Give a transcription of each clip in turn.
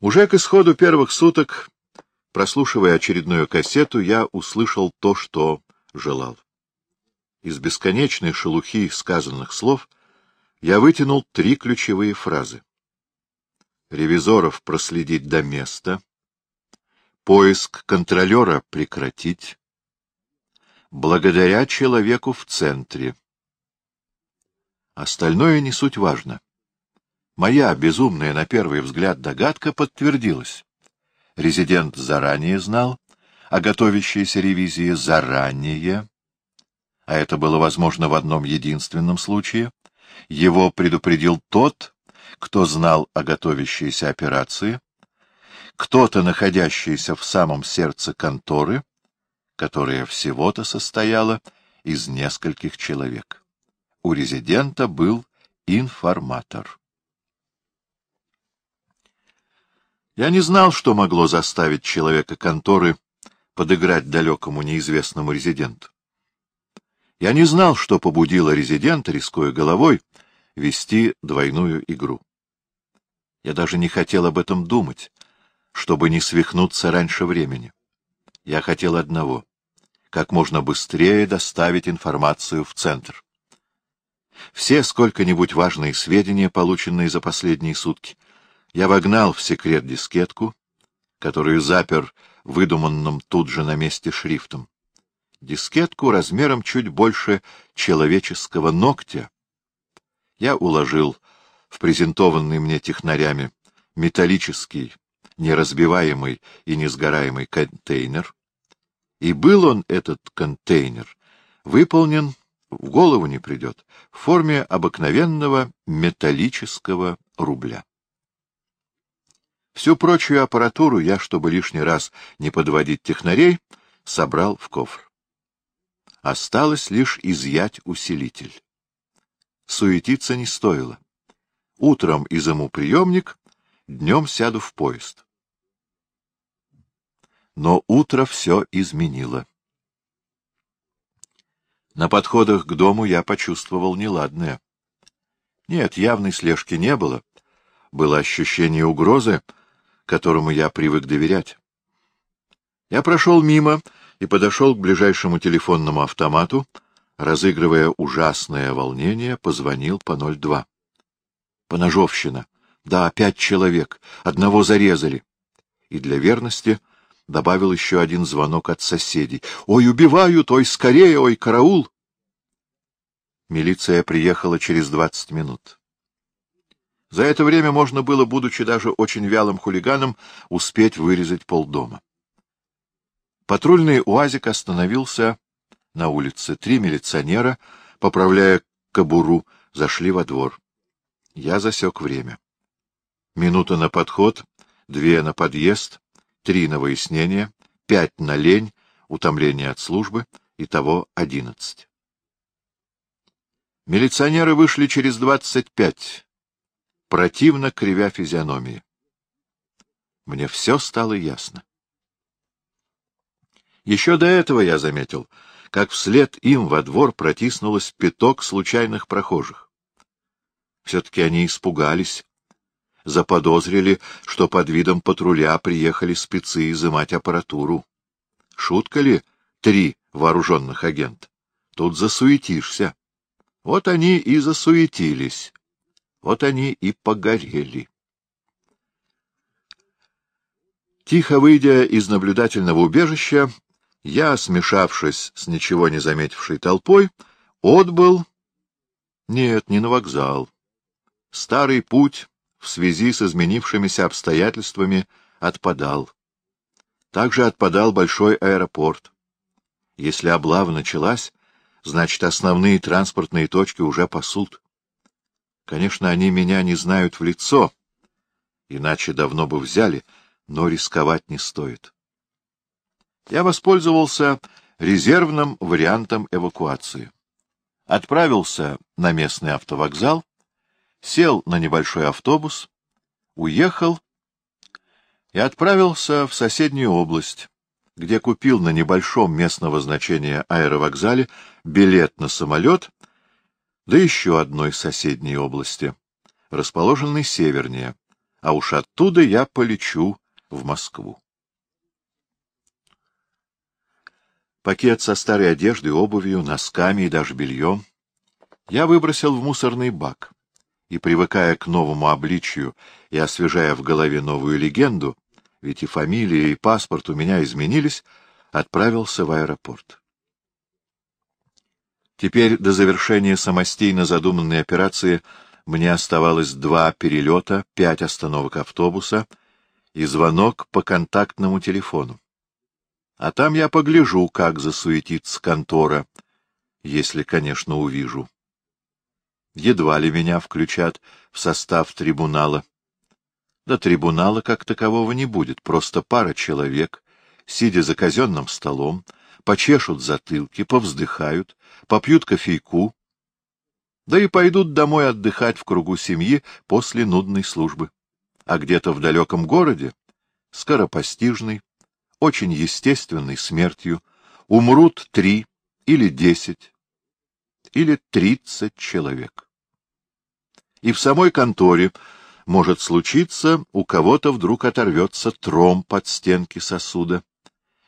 Уже к исходу первых суток, прослушивая очередную кассету, я услышал то, что желал. Из бесконечной шелухи сказанных слов я вытянул три ключевые фразы. Ревизоров проследить до места, поиск контролера прекратить, благодаря человеку в центре. Остальное не суть важно. Моя безумная на первый взгляд догадка подтвердилась. Резидент заранее знал о готовящейся ревизии заранее, а это было возможно в одном единственном случае. Его предупредил тот, кто знал о готовящейся операции, кто-то, находящийся в самом сердце конторы, которая всего-то состояла из нескольких человек. У резидента был информатор. Я не знал, что могло заставить человека конторы подыграть далекому неизвестному резиденту. Я не знал, что побудило резидента, рискуя головой, вести двойную игру. Я даже не хотел об этом думать, чтобы не свихнуться раньше времени. Я хотел одного — как можно быстрее доставить информацию в центр. Все сколько-нибудь важные сведения, полученные за последние сутки, я вогнал в секрет дискетку, которую запер выдуманным тут же на месте шрифтом. Дискетку размером чуть больше человеческого ногтя. Я уложил в презентованный мне технарями металлический, неразбиваемый и несгораемый контейнер. И был он, этот контейнер, выполнен, в голову не придет, в форме обыкновенного металлического рубля. Всю прочую аппаратуру я, чтобы лишний раз не подводить технарей, собрал в кофр. Осталось лишь изъять усилитель. Суетиться не стоило. Утром изыму приемник, днем сяду в поезд. Но утро все изменило. На подходах к дому я почувствовал неладное. Нет, явной слежки не было. Было ощущение угрозы, которому я привык доверять. Я прошел мимо и подошел к ближайшему телефонному автомату, разыгрывая ужасное волнение, позвонил по 02. Поножовщина. Да, пять человек. Одного зарезали. И для верности добавил еще один звонок от соседей. «Ой, убивают! Ой, скорее! Ой, караул!» Милиция приехала через двадцать минут. За это время можно было, будучи даже очень вялым хулиганом, успеть вырезать полдома. Патрульный УАЗик остановился на улице. Три милиционера, поправляя кобуру, зашли во двор. Я засек время. Минута на подход, две на подъезд, три на выяснение, пять на лень, утомление от службы, итого одиннадцать. Милиционеры вышли через двадцать пять противно кривя физиономии. Мне все стало ясно. Еще до этого я заметил, как вслед им во двор протиснулось пяток случайных прохожих. Все-таки они испугались, заподозрили, что под видом патруля приехали спецы изымать аппаратуру. Шутка ли три вооруженных агента? Тут засуетишься. Вот они и засуетились. Вот они и погорели. Тихо выйдя из наблюдательного убежища, я, смешавшись с ничего не заметившей толпой, отбыл... Нет, не на вокзал. Старый путь в связи с изменившимися обстоятельствами отпадал. Также отпадал большой аэропорт. Если облава началась, значит, основные транспортные точки уже пасут. Конечно, они меня не знают в лицо, иначе давно бы взяли, но рисковать не стоит. Я воспользовался резервным вариантом эвакуации. Отправился на местный автовокзал, сел на небольшой автобус, уехал и отправился в соседнюю область, где купил на небольшом местного значения аэровокзале билет на самолет до еще одной соседней области, расположенной севернее, а уж оттуда я полечу в Москву. Пакет со старой одеждой, обувью, носками и даже бельем я выбросил в мусорный бак и, привыкая к новому обличию и освежая в голове новую легенду, ведь и фамилия, и паспорт у меня изменились, отправился в аэропорт. Теперь до завершения самостийно задуманной операции мне оставалось два перелета, пять остановок автобуса и звонок по контактному телефону. А там я погляжу, как засуетится контора, если, конечно, увижу. Едва ли меня включат в состав трибунала. Да трибунала как такового не будет, просто пара человек, сидя за казенным столом, почешут затылки, повздыхают, попьют кофейку, да и пойдут домой отдыхать в кругу семьи после нудной службы. А где-то в далеком городе, скоропостижный, очень естественной смертью, умрут три или десять или тридцать человек. И в самой конторе может случиться, у кого-то вдруг оторвется тромб от стенки сосуда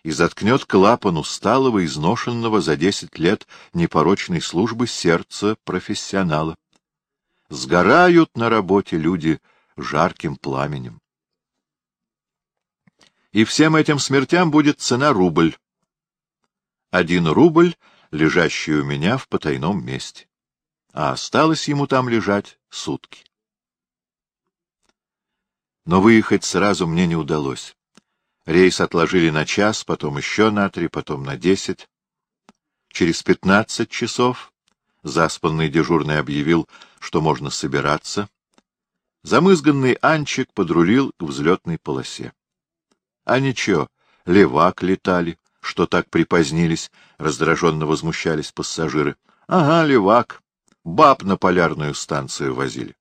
и заткнет клапан усталого, изношенного за десять лет непорочной службы сердца профессионала. Сгорают на работе люди жарким пламенем. И всем этим смертям будет цена рубль. Один рубль, лежащий у меня в потайном месте. А осталось ему там лежать сутки. Но выехать сразу мне не удалось. Рейс отложили на час, потом еще на три, потом на десять. Через пятнадцать часов заспанный дежурный объявил, что можно собираться. Замызганный Анчик подрулил к взлетной полосе. А ничего, левак летали, что так припозднились, раздраженно возмущались пассажиры. Ага, левак, баб на полярную станцию возили.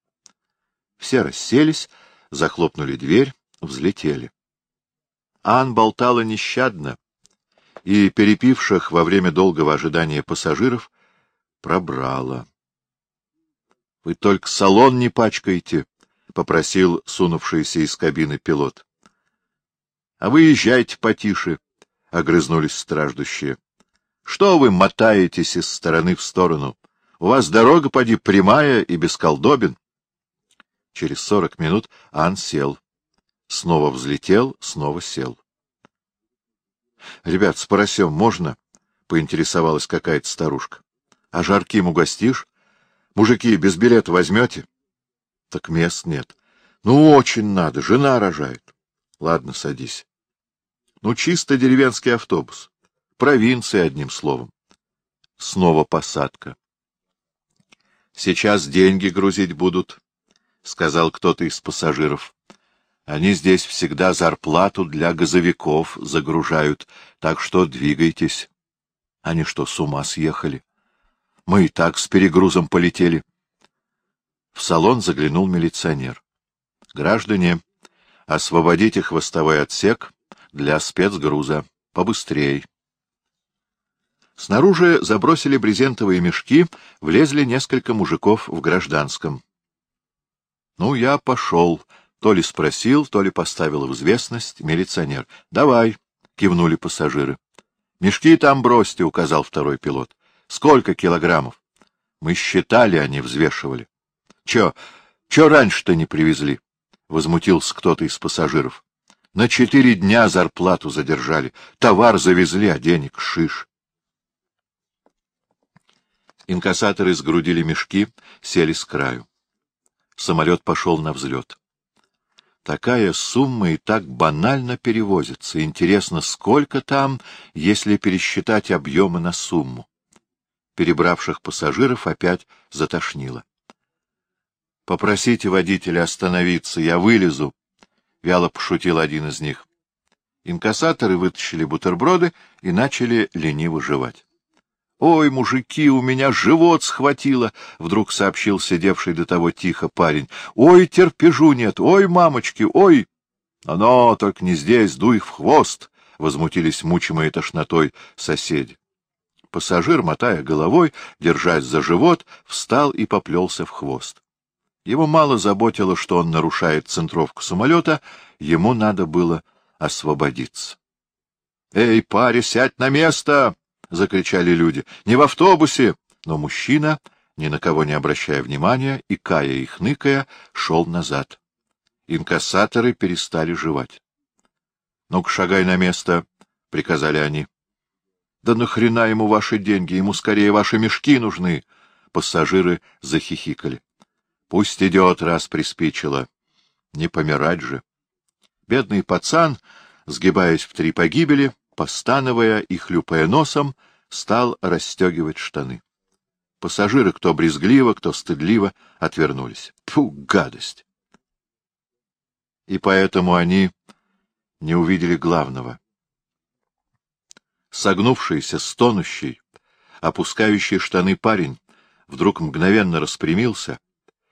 Все расселись, захлопнули дверь, взлетели. Ан болтала нещадно, и перепивших во время долгого ожидания пассажиров пробрала. — Вы только салон не пачкаете, — попросил сунувшийся из кабины пилот. — А вы езжайте потише, — огрызнулись страждущие. — Что вы мотаетесь из стороны в сторону? У вас дорога, поди, прямая и без колдобин. Через сорок минут Ан сел. Снова взлетел, снова сел. — Ребят, с поросем можно? — поинтересовалась какая-то старушка. — А жарким угостишь? Мужики, без билета возьмете? — Так мест нет. — Ну, очень надо, жена рожает. — Ладно, садись. — Ну, чисто деревенский автобус. Провинция, одним словом. Снова посадка. — Сейчас деньги грузить будут, — сказал кто-то из пассажиров. Они здесь всегда зарплату для газовиков загружают, так что двигайтесь. Они что, с ума съехали? Мы и так с перегрузом полетели. В салон заглянул милиционер. Граждане, освободите хвостовой отсек для спецгруза. Побыстрей. Снаружи забросили брезентовые мешки, влезли несколько мужиков в гражданском. Ну, я пошел, то ли спросил, то ли поставил в известность милиционер. — Давай, — кивнули пассажиры. — Мешки там бросьте, — указал второй пилот. — Сколько килограммов? Мы считали, они взвешивали. — Чё, чё раньше-то не привезли? — возмутился кто-то из пассажиров. — На четыре дня зарплату задержали. Товар завезли, а денег шиш. Инкассаторы сгрудили мешки, сели с краю. Самолет пошел на взлет. Такая сумма и так банально перевозится. Интересно, сколько там, если пересчитать объемы на сумму? Перебравших пассажиров опять затошнило. — Попросите водителя остановиться, я вылезу, — вяло пошутил один из них. Инкассаторы вытащили бутерброды и начали лениво жевать. «Ой, мужики, у меня живот схватило!» — вдруг сообщил сидевший до того тихо парень. «Ой, терпежу нет! Ой, мамочки, ой!» «Оно, только не здесь, дуй в хвост!» — возмутились мучимые тошнотой соседи. Пассажир, мотая головой, держась за живот, встал и поплелся в хвост. Его мало заботило, что он нарушает центровку самолета, ему надо было освободиться. — Эй, парень, сядь на место! — закричали люди. — Не в автобусе! Но мужчина, ни на кого не обращая внимания, и кая и хныкая, шел назад. Инкассаторы перестали жевать. — Ну-ка, шагай на место, — приказали они. — Да нахрена ему ваши деньги? Ему скорее ваши мешки нужны. Пассажиры захихикали. — Пусть идет, раз приспичило. Не помирать же. Бедный пацан, сгибаясь в три погибели, постановая и хлюпая носом, стал расстегивать штаны. Пассажиры, кто брезгливо, кто стыдливо, отвернулись. Фу, гадость! И поэтому они не увидели главного. Согнувшийся, стонущий, опускающий штаны парень вдруг мгновенно распрямился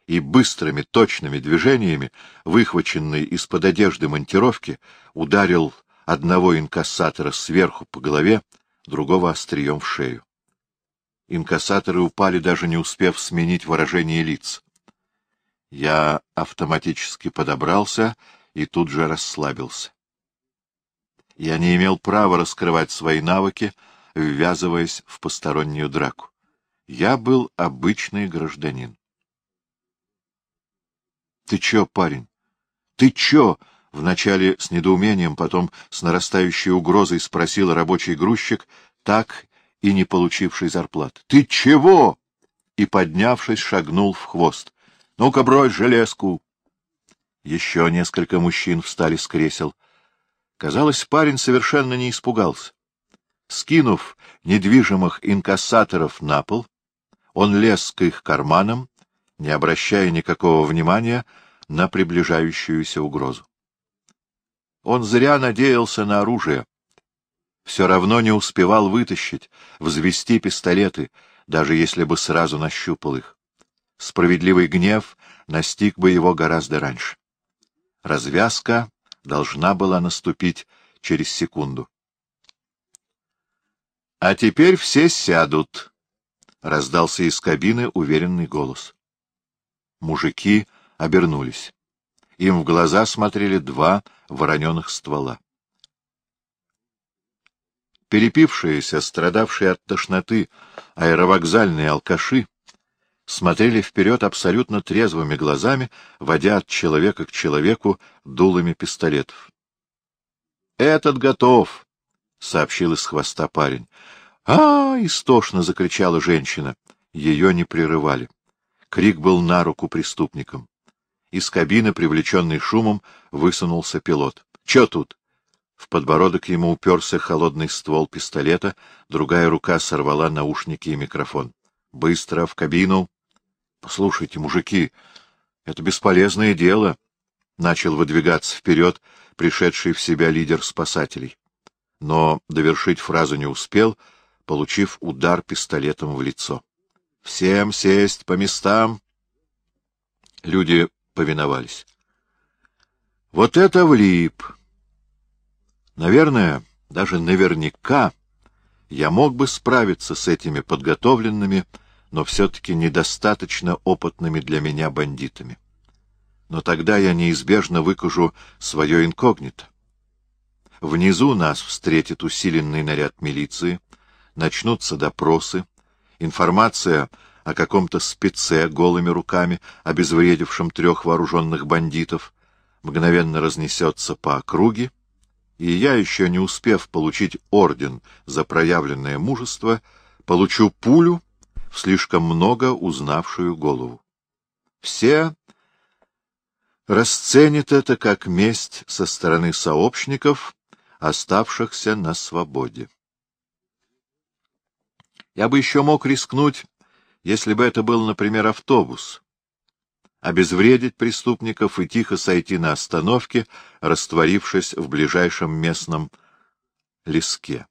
и быстрыми, точными движениями, выхваченный из-под одежды монтировки, ударил одного инкассатора сверху по голове, другого острием в шею. Инкассаторы упали, даже не успев сменить выражение лиц. Я автоматически подобрался и тут же расслабился. Я не имел права раскрывать свои навыки, ввязываясь в постороннюю драку. Я был обычный гражданин. — Ты чё, парень? Ты чё? — вначале с недоумением, потом с нарастающей угрозой спросил рабочий грузчик, так и не получивший зарплат. — Ты чего? И, поднявшись, шагнул в хвост. — Ну-ка, брось железку! Еще несколько мужчин встали с кресел. Казалось, парень совершенно не испугался. Скинув недвижимых инкассаторов на пол, он лез к их карманам, не обращая никакого внимания на приближающуюся угрозу. Он зря надеялся на оружие. Все равно не успевал вытащить, взвести пистолеты, даже если бы сразу нащупал их. Справедливый гнев настиг бы его гораздо раньше. Развязка должна была наступить через секунду. — А теперь все сядут, — раздался из кабины уверенный голос. Мужики обернулись. Им в глаза смотрели два вороненых ствола. Перепившиеся, страдавшие от тошноты, аэровокзальные алкаши смотрели вперед абсолютно трезвыми глазами, водя от человека к человеку дулами пистолетов. — Этот готов! — сообщил из хвоста парень. А, — истошно закричала женщина. Ее не прерывали. Крик был на руку преступникам. Из кабины, привлеченный шумом, высунулся пилот. — Че тут? В подбородок ему уперся холодный ствол пистолета, другая рука сорвала наушники и микрофон. — Быстро в кабину! — Послушайте, мужики, это бесполезное дело! — начал выдвигаться вперед пришедший в себя лидер спасателей. Но довершить фразу не успел — получив удар пистолетом в лицо. — Всем сесть по местам! Люди повиновались. — Вот это влип! Наверное, даже наверняка я мог бы справиться с этими подготовленными, но все-таки недостаточно опытными для меня бандитами. Но тогда я неизбежно выкажу свое инкогнито. Внизу нас встретит усиленный наряд милиции, начнутся допросы, информация о каком-то спеце голыми руками, обезвредившем трех вооруженных бандитов, мгновенно разнесется по округе, и я, еще не успев получить орден за проявленное мужество, получу пулю в слишком много узнавшую голову. Все расценят это как месть со стороны сообщников, оставшихся на свободе. Я бы еще мог рискнуть, если бы это был, например, автобус. Обезвредить преступников и тихо сойти на остановке, растворившись в ближайшем местном леске.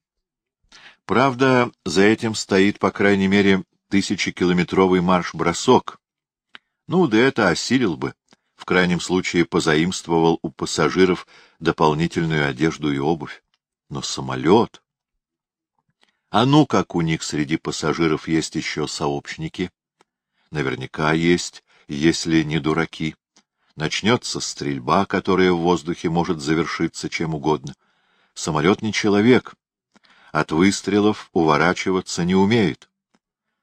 Правда, за этим стоит, по крайней мере, тысячекилометровый марш-бросок. Ну, да это осилил бы. В крайнем случае позаимствовал у пассажиров дополнительную одежду и обувь. Но самолет... А ну, как у них среди пассажиров есть еще сообщники? Наверняка есть, если не дураки. Начнется стрельба, которая в воздухе может завершиться чем угодно. Самолет не человек. От выстрелов уворачиваться не умеет.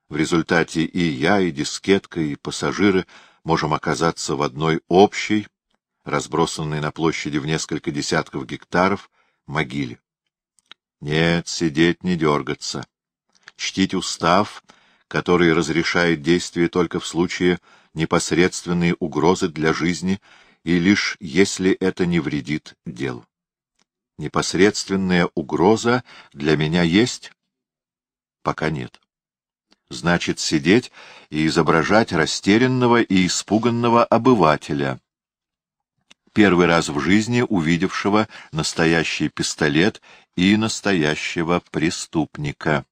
В результате и я, и дискетка, и пассажиры можем оказаться в одной общей, разбросанной на площади в несколько десятков гектаров, могиле. Нет, сидеть не дергаться. Чтить устав, который разрешает действие только в случае непосредственной угрозы для жизни и лишь если это не вредит делу. Непосредственная угроза для меня есть? Пока нет. Значит, сидеть и изображать растерянного и испуганного обывателя, первый раз в жизни увидевшего настоящий пистолет и настоящего преступника.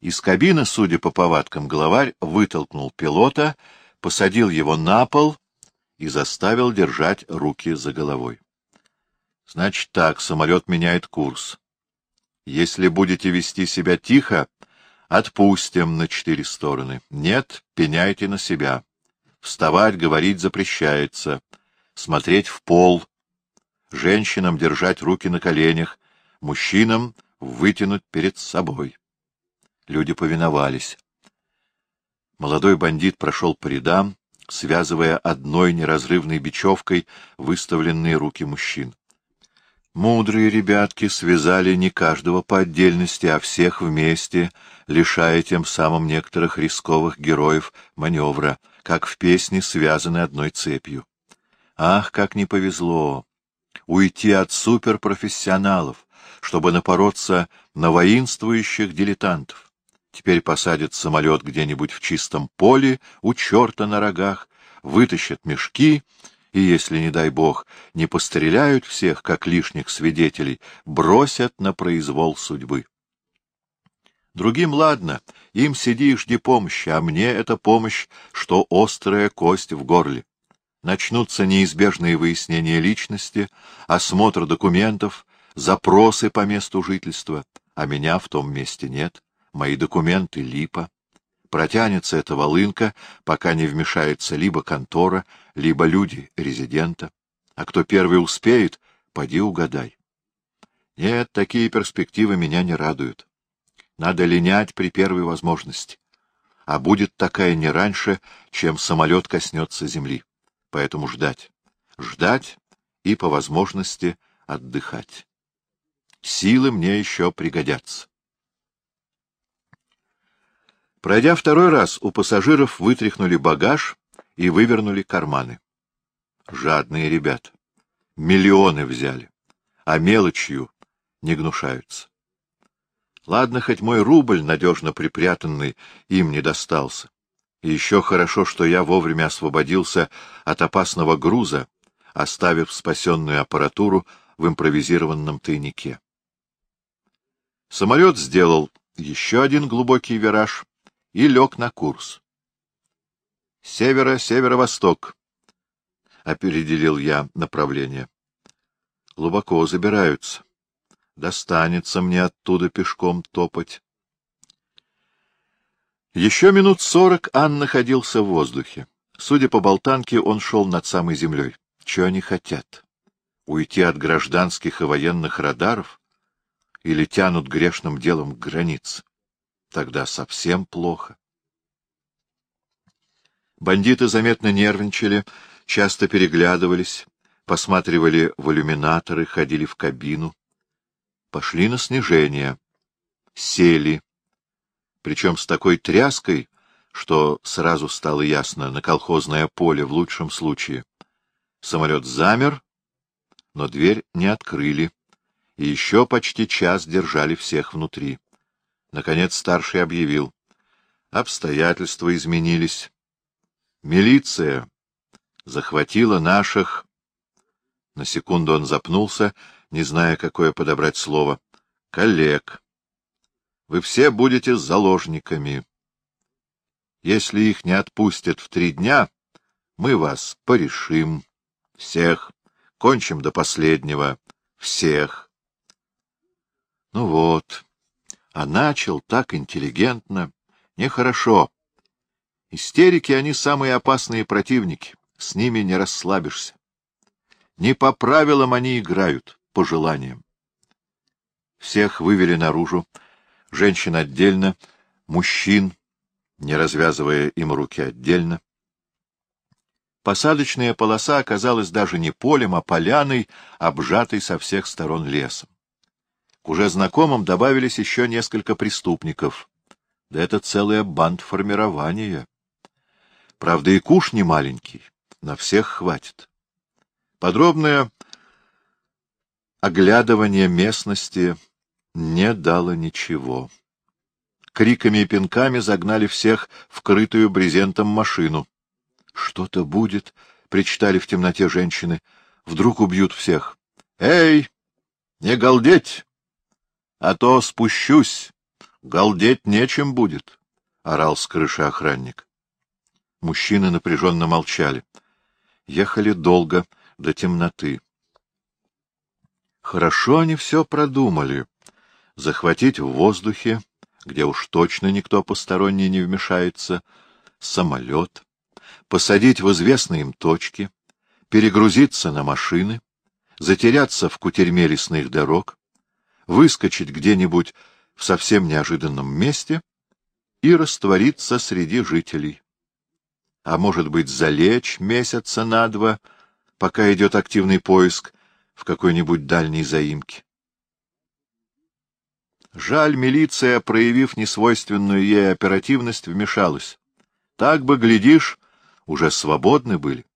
Из кабины, судя по повадкам, главарь вытолкнул пилота, посадил его на пол и заставил держать руки за головой. Значит так, самолет меняет курс. Если будете вести себя тихо, отпустим на четыре стороны. Нет, пеняйте на себя. Вставать, говорить запрещается смотреть в пол, женщинам держать руки на коленях, мужчинам вытянуть перед собой. Люди повиновались. Молодой бандит прошел по рядам, связывая одной неразрывной бечевкой выставленные руки мужчин. Мудрые ребятки связали не каждого по отдельности, а всех вместе, лишая тем самым некоторых рисковых героев маневра, как в песне связаны одной цепью. Ах, как не повезло! Уйти от суперпрофессионалов, чтобы напороться на воинствующих дилетантов. Теперь посадят самолет где-нибудь в чистом поле, у черта на рогах, вытащат мешки и, если, не дай бог, не постреляют всех, как лишних свидетелей, бросят на произвол судьбы. Другим ладно, им сиди и жди помощи, а мне эта помощь, что острая кость в горле начнутся неизбежные выяснения личности, осмотр документов, запросы по месту жительства, а меня в том месте нет, мои документы — липа. Протянется эта волынка, пока не вмешается либо контора, либо люди резидента. А кто первый успеет, поди угадай. Нет, такие перспективы меня не радуют. Надо линять при первой возможности. А будет такая не раньше, чем самолет коснется земли поэтому ждать. Ждать и, по возможности, отдыхать. Силы мне еще пригодятся. Пройдя второй раз, у пассажиров вытряхнули багаж и вывернули карманы. Жадные ребята. Миллионы взяли, а мелочью не гнушаются. Ладно, хоть мой рубль, надежно припрятанный, им не достался. Еще хорошо, что я вовремя освободился от опасного груза, оставив спасенную аппаратуру в импровизированном тайнике. Самолет сделал еще один глубокий вираж и лег на курс. «Северо-северо-восток», — определил я направление. «Глубоко забираются. Достанется мне оттуда пешком топать». Еще минут сорок Ан находился в воздухе. Судя по болтанке, он шел над самой землей. Чего они хотят? Уйти от гражданских и военных радаров? Или тянут грешным делом к границе? Тогда совсем плохо. Бандиты заметно нервничали, часто переглядывались, посматривали в иллюминаторы, ходили в кабину. Пошли на снижение. Сели причем с такой тряской, что сразу стало ясно, на колхозное поле в лучшем случае. Самолет замер, но дверь не открыли, и еще почти час держали всех внутри. Наконец старший объявил. Обстоятельства изменились. Милиция захватила наших... На секунду он запнулся, не зная, какое подобрать слово. Коллег. Вы все будете заложниками. Если их не отпустят в три дня, мы вас порешим. Всех. Кончим до последнего. Всех. Ну вот. А начал так интеллигентно. Нехорошо. Истерики — они самые опасные противники, с ними не расслабишься. Не по правилам они играют, по желаниям. Всех вывели наружу, женщин отдельно, мужчин, не развязывая им руки отдельно. Посадочная полоса оказалась даже не полем, а поляной, обжатой со всех сторон лесом. К уже знакомым добавились еще несколько преступников. Да это целое бандформирование. Правда, и куш не маленький, на всех хватит. Подробное оглядывание местности не дало ничего. Криками и пинками загнали всех в крытую брезентом машину. Что-то будет, — причитали в темноте женщины. Вдруг убьют всех. — Эй, не галдеть! А то спущусь. Галдеть нечем будет, — орал с крыши охранник. Мужчины напряженно молчали. Ехали долго, до темноты. Хорошо они все продумали. Захватить в воздухе, где уж точно никто посторонний не вмешается, самолет, посадить в известные им точки, перегрузиться на машины, затеряться в кутерьме лесных дорог, выскочить где-нибудь в совсем неожиданном месте и раствориться среди жителей. А может быть, залечь месяца на два, пока идет активный поиск в какой-нибудь дальней заимке. Жаль, милиция, проявив несвойственную ей оперативность, вмешалась. Так бы, глядишь, уже свободны были.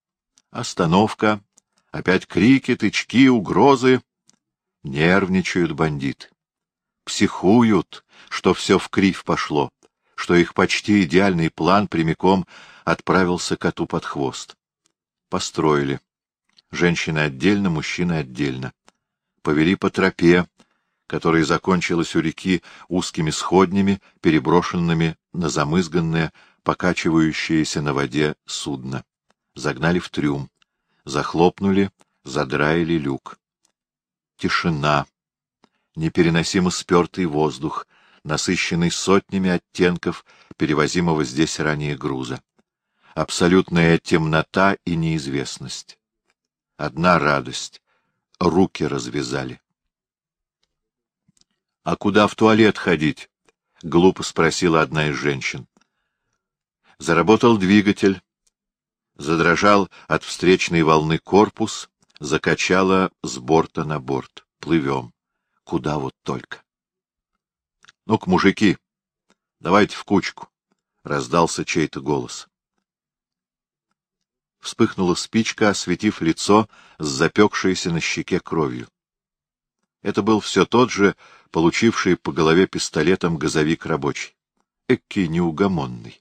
Остановка, опять крики, тычки, угрозы. Нервничают бандиты. Психуют, что все в кривь пошло, что их почти идеальный план прямиком отправился коту под хвост. Построили. Женщины отдельно, мужчины отдельно. Повели по тропе, которая закончилась у реки узкими сходнями, переброшенными на замызганное, покачивающееся на воде судно. Загнали в трюм. Захлопнули, задраили люк. Тишина. Непереносимо спертый воздух, насыщенный сотнями оттенков перевозимого здесь ранее груза. Абсолютная темнота и неизвестность. Одна радость — руки развязали. — А куда в туалет ходить? — глупо спросила одна из женщин. Заработал двигатель. Задрожал от встречной волны корпус, закачало с борта на борт. Плывем. Куда вот только. — Ну-ка, мужики, давайте в кучку, — раздался чей-то голос. Вспыхнула спичка, осветив лицо с запекшейся на щеке кровью. Это был все тот же, получивший по голове пистолетом газовик рабочий. Экки неугомонный.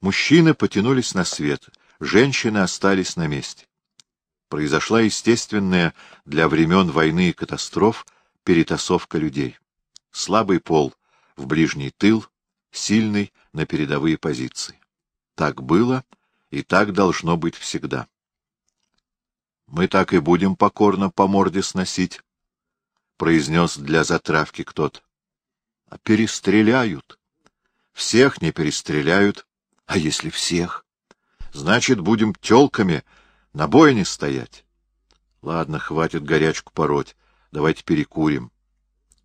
Мужчины потянулись на свет, женщины остались на месте. Произошла естественная для времен войны и катастроф перетасовка людей. Слабый пол в ближний тыл, сильный на передовые позиции. Так было, и так должно быть всегда. Мы так и будем покорно по морде сносить, — произнес для затравки кто-то. — А перестреляют. Всех не перестреляют, а если всех? Значит, будем тёлками на бойне стоять. Ладно, хватит горячку пороть, давайте перекурим.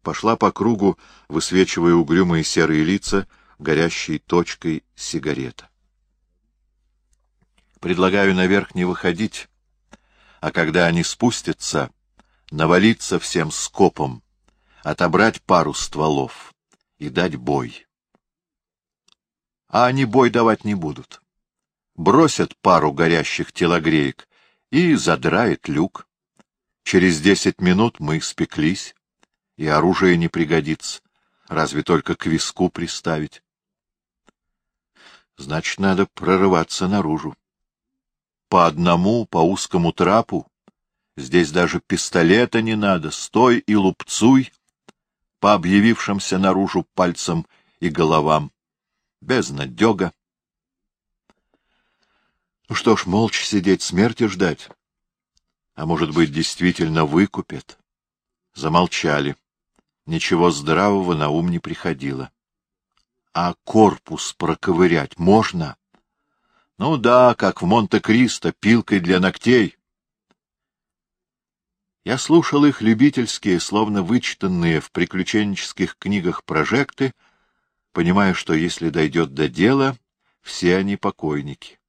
Пошла по кругу, высвечивая угрюмые серые лица, горящей точкой сигарета. Предлагаю наверх не выходить, а когда они спустятся, навалиться всем скопом, отобрать пару стволов и дать бой а они бой давать не будут. Бросят пару горящих телогреек и задрает люк. Через десять минут мы спеклись, и оружие не пригодится, разве только к виску приставить. Значит, надо прорываться наружу. По одному, по узкому трапу. Здесь даже пистолета не надо. Стой и лупцуй по объявившимся наружу пальцам и головам безнадега. Ну что ж, молча сидеть, смерти ждать. А может быть, действительно выкупят? Замолчали. Ничего здравого на ум не приходило. А корпус проковырять можно? Ну да, как в Монте-Кристо, пилкой для ногтей. Я слушал их любительские, словно вычитанные в приключенческих книгах прожекты, понимая, что если дойдет до дела, все они покойники.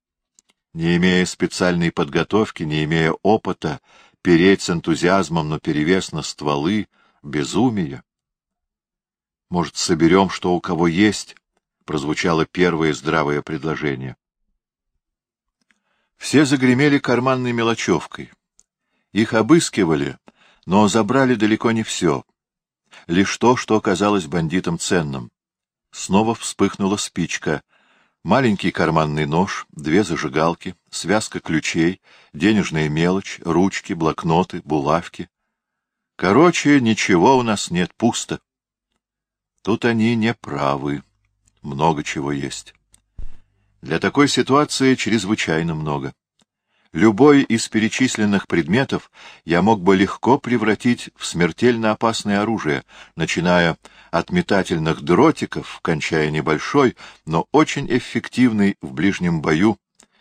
Не имея специальной подготовки, не имея опыта, переть с энтузиазмом наперевес на стволы — безумие. Может, соберем, что у кого есть? — прозвучало первое здравое предложение. Все загремели карманной мелочевкой. Их обыскивали, но забрали далеко не все. Лишь то, что оказалось бандитам ценным. Снова вспыхнула спичка. Маленький карманный нож, две зажигалки, связка ключей, денежная мелочь, ручки, блокноты, булавки. Короче, ничего у нас нет, пусто. Тут они не правы. Много чего есть. Для такой ситуации чрезвычайно много. Любой из перечисленных предметов я мог бы легко превратить в смертельно опасное оружие, начиная от метательных дротиков, кончая небольшой, но очень эффективной в ближнем бою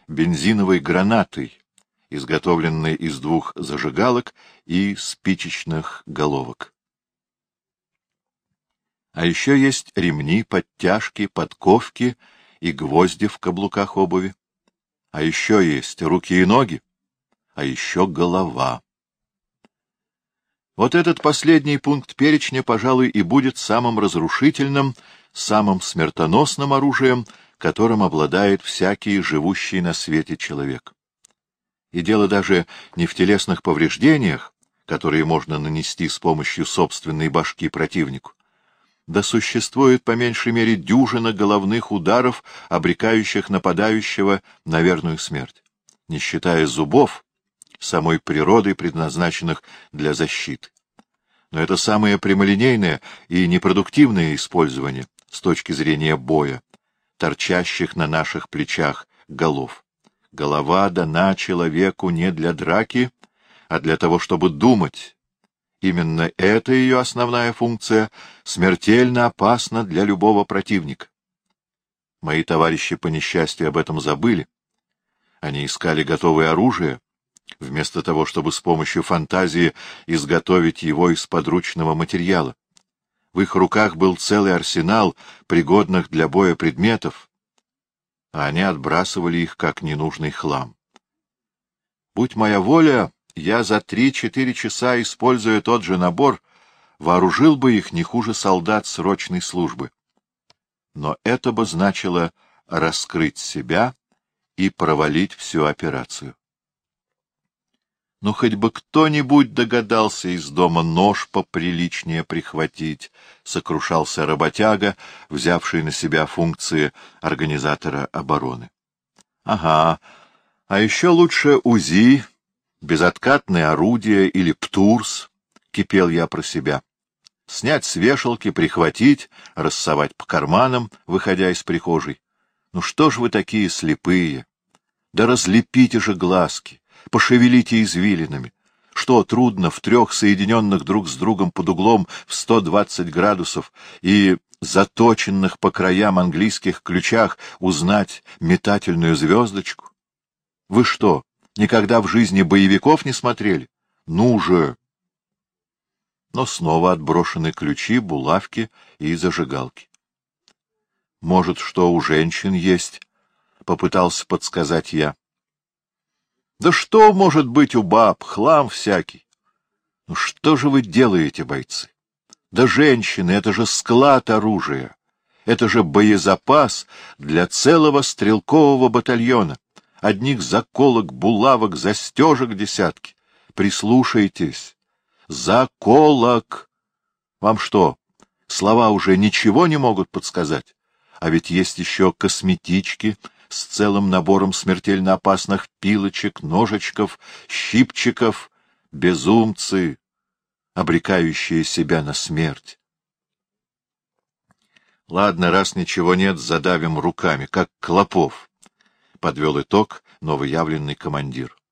бензиновой гранатой, изготовленной из двух зажигалок и спичечных головок. А еще есть ремни, подтяжки, подковки и гвозди в каблуках обуви. А еще есть руки и ноги, а еще голова. Вот этот последний пункт перечня, пожалуй, и будет самым разрушительным, самым смертоносным оружием, которым обладает всякий живущий на свете человек. И дело даже не в телесных повреждениях, которые можно нанести с помощью собственной башки противнику, да существует по меньшей мере дюжина головных ударов, обрекающих нападающего на верную смерть, не считая зубов, самой природой предназначенных для защиты. Но это самое прямолинейное и непродуктивное использование с точки зрения боя, торчащих на наших плечах голов. Голова дана человеку не для драки, а для того, чтобы думать, Именно эта ее основная функция смертельно опасна для любого противника. Мои товарищи по несчастью об этом забыли. Они искали готовое оружие, вместо того, чтобы с помощью фантазии изготовить его из подручного материала. В их руках был целый арсенал пригодных для боя предметов, а они отбрасывали их как ненужный хлам. Будь моя воля, я за три-четыре часа, используя тот же набор, вооружил бы их не хуже солдат срочной службы. Но это бы значило раскрыть себя и провалить всю операцию. Ну, хоть бы кто-нибудь догадался из дома нож поприличнее прихватить, — сокрушался работяга, взявший на себя функции организатора обороны. — Ага, а еще лучше УЗИ безоткатное орудие или птурс, — кипел я про себя. Снять с вешалки, прихватить, рассовать по карманам, выходя из прихожей. Ну что ж вы такие слепые? Да разлепите же глазки, пошевелите извилинами. Что трудно в трех соединенных друг с другом под углом в сто двадцать градусов и заточенных по краям английских ключах узнать метательную звездочку? Вы что, Никогда в жизни боевиков не смотрели? Ну же! Но снова отброшены ключи, булавки и зажигалки. Может, что у женщин есть? — попытался подсказать я. Да что может быть у баб? Хлам всякий. Ну что же вы делаете, бойцы? Да женщины — это же склад оружия. Это же боезапас для целого стрелкового батальона одних заколок, булавок, застежек десятки. Прислушайтесь. Заколок! Вам что, слова уже ничего не могут подсказать? А ведь есть еще косметички с целым набором смертельно опасных пилочек, ножичков, щипчиков, безумцы, обрекающие себя на смерть. Ладно, раз ничего нет, задавим руками, как клопов подвел итог новоявленный командир.